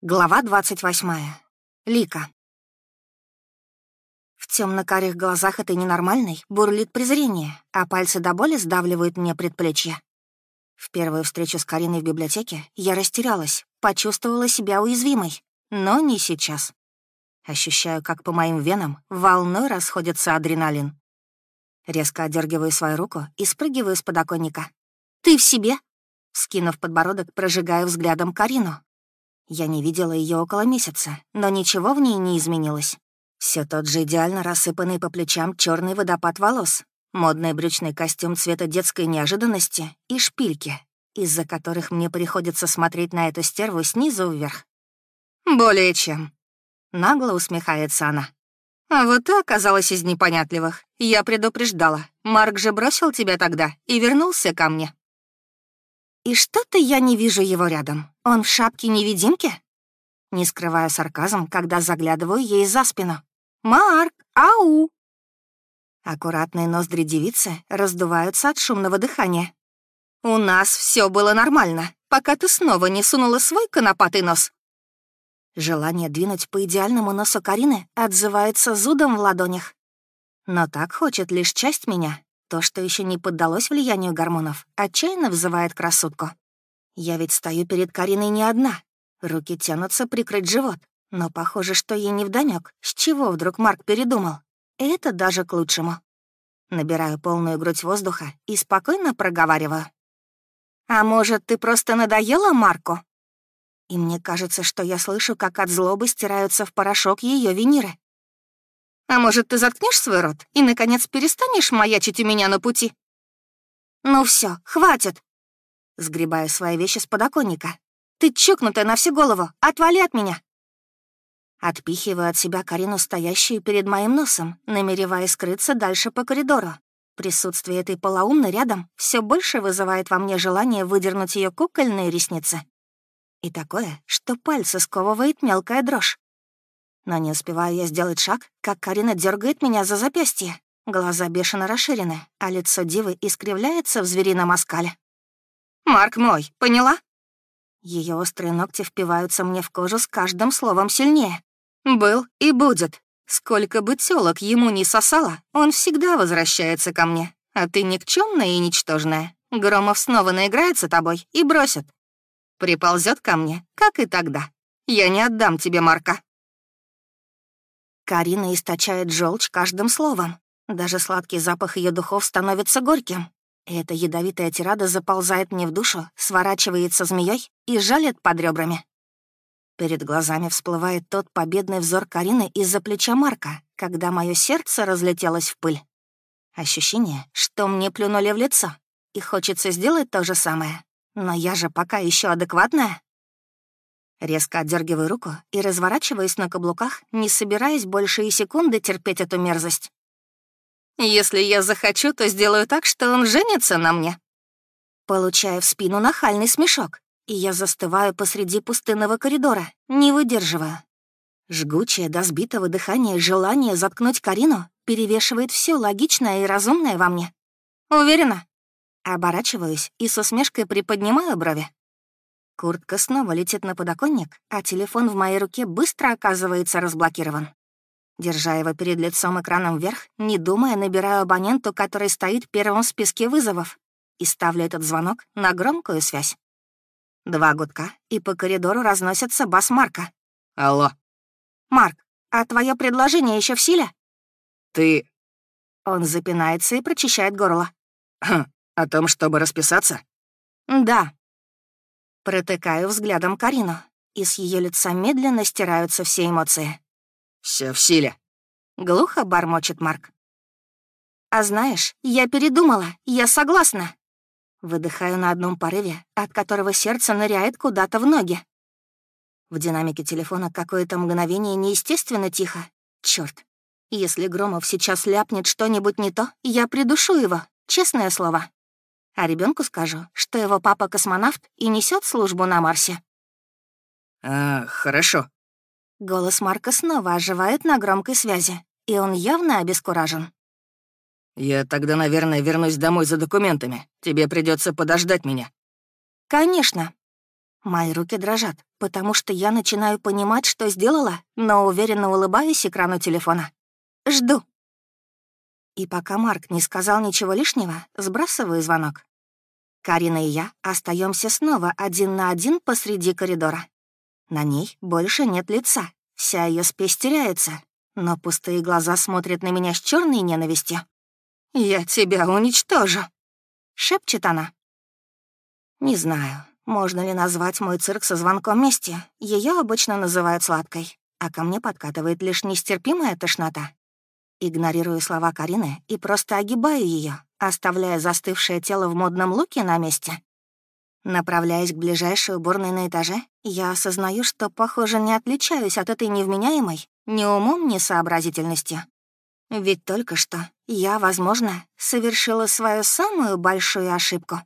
Глава 28. Лика. В темно-карих глазах этой ненормальной бурлит презрение, а пальцы до боли сдавливают мне предплечье. В первую встречу с Кариной в библиотеке я растерялась, почувствовала себя уязвимой, но не сейчас. Ощущаю, как по моим венам волной расходится адреналин. Резко одергиваю свою руку и спрыгиваю с подоконника. «Ты в себе?» Скинув подбородок, прожигаю взглядом Карину, я не видела ее около месяца, но ничего в ней не изменилось. Все тот же идеально рассыпанный по плечам черный водопад волос, модный брючный костюм цвета детской неожиданности и шпильки, из-за которых мне приходится смотреть на эту стерву снизу вверх. «Более чем», — нагло усмехается она. «А вот ты оказалась из непонятливых. Я предупреждала. Марк же бросил тебя тогда и вернулся ко мне». И что-то я не вижу его рядом. Он в шапке-невидимки? Не скрываю сарказм, когда заглядываю ей за спину. «Марк, ау!» Аккуратные ноздри девицы раздуваются от шумного дыхания. «У нас все было нормально, пока ты снова не сунула свой конопатый нос». Желание двинуть по идеальному носу Карины отзывается зудом в ладонях. Но так хочет лишь часть меня, то, что еще не поддалось влиянию гормонов, отчаянно вызывает красотку. Я ведь стою перед Кариной не одна. Руки тянутся прикрыть живот. Но похоже, что ей не вдомёк, с чего вдруг Марк передумал. Это даже к лучшему. Набираю полную грудь воздуха и спокойно проговариваю. «А может, ты просто надоела Марку?» И мне кажется, что я слышу, как от злобы стираются в порошок ее виниры. А может, ты заткнешь свой рот и, наконец, перестанешь маячить у меня на пути? Ну все, хватит. Сгребаю свои вещи с подоконника. Ты чокнутая на всю голову, отвали от меня. Отпихиваю от себя Карину, стоящую перед моим носом, намереваясь скрыться дальше по коридору. Присутствие этой полоумной рядом все больше вызывает во мне желание выдернуть ее кукольные ресницы. И такое, что пальцы сковывает мелкая дрожь. Но не успеваю я сделать шаг, как Карина дергает меня за запястье. Глаза бешено расширены, а лицо дивы искривляется в зверином оскале. «Марк мой, поняла?» Ее острые ногти впиваются мне в кожу с каждым словом сильнее. «Был и будет. Сколько бы тёлок ему не сосало, он всегда возвращается ко мне. А ты никчемная и ничтожная. Громов снова наиграется тобой и бросит. Приползет ко мне, как и тогда. Я не отдам тебе Марка». Карина источает желчь каждым словом. Даже сладкий запах ее духов становится горьким. Эта ядовитая тирада заползает мне в душу, сворачивается змеей и жалит под ребрами. Перед глазами всплывает тот победный взор Карины из-за плеча Марка, когда мое сердце разлетелось в пыль. Ощущение, что мне плюнули в лицо, и хочется сделать то же самое. Но я же пока еще адекватная. Резко отдергиваю руку и разворачиваюсь на каблуках, не собираясь больше и секунды терпеть эту мерзость. «Если я захочу, то сделаю так, что он женится на мне». Получаю в спину нахальный смешок, и я застываю посреди пустынного коридора, не выдерживая. Жгучее до сбитого дыхания желание заткнуть Карину перевешивает все логичное и разумное во мне. Уверена? Оборачиваюсь и с усмешкой приподнимаю брови. Куртка снова летит на подоконник, а телефон в моей руке быстро оказывается разблокирован. Держа его перед лицом экраном вверх, не думая, набираю абоненту, который стоит первым в списке вызовов, и ставлю этот звонок на громкую связь. Два гудка, и по коридору разносится бас Марка. «Алло». «Марк, а твое предложение еще в силе?» «Ты...» Он запинается и прочищает горло. «Хм, «О том, чтобы расписаться?» «Да», Протыкаю взглядом Карину, и с ее лица медленно стираются все эмоции. Все в силе», — глухо бормочет Марк. «А знаешь, я передумала, я согласна». Выдыхаю на одном порыве, от которого сердце ныряет куда-то в ноги. В динамике телефона какое-то мгновение неестественно тихо. Черт, если Громов сейчас ляпнет что-нибудь не то, я придушу его, честное слово а ребенку скажу, что его папа космонавт и несет службу на Марсе. А, хорошо. Голос Марка снова оживает на громкой связи, и он явно обескуражен. Я тогда, наверное, вернусь домой за документами. Тебе придется подождать меня. Конечно. Мои руки дрожат, потому что я начинаю понимать, что сделала, но уверенно улыбаюсь экрану телефона. Жду. И пока Марк не сказал ничего лишнего, сбрасываю звонок. Карина и я остаемся снова один на один посреди коридора. На ней больше нет лица, вся ее спесь теряется, но пустые глаза смотрят на меня с черной ненавистью. «Я тебя уничтожу», — шепчет она. Не знаю, можно ли назвать мой цирк со звонком мести. Ее обычно называют сладкой, а ко мне подкатывает лишь нестерпимая тошнота. Игнорирую слова Карины и просто огибаю ее, оставляя застывшее тело в модном луке на месте. Направляясь к ближайшей уборной на этаже, я осознаю, что, похоже, не отличаюсь от этой невменяемой ни умом, ни сообразительностью. Ведь только что я, возможно, совершила свою самую большую ошибку.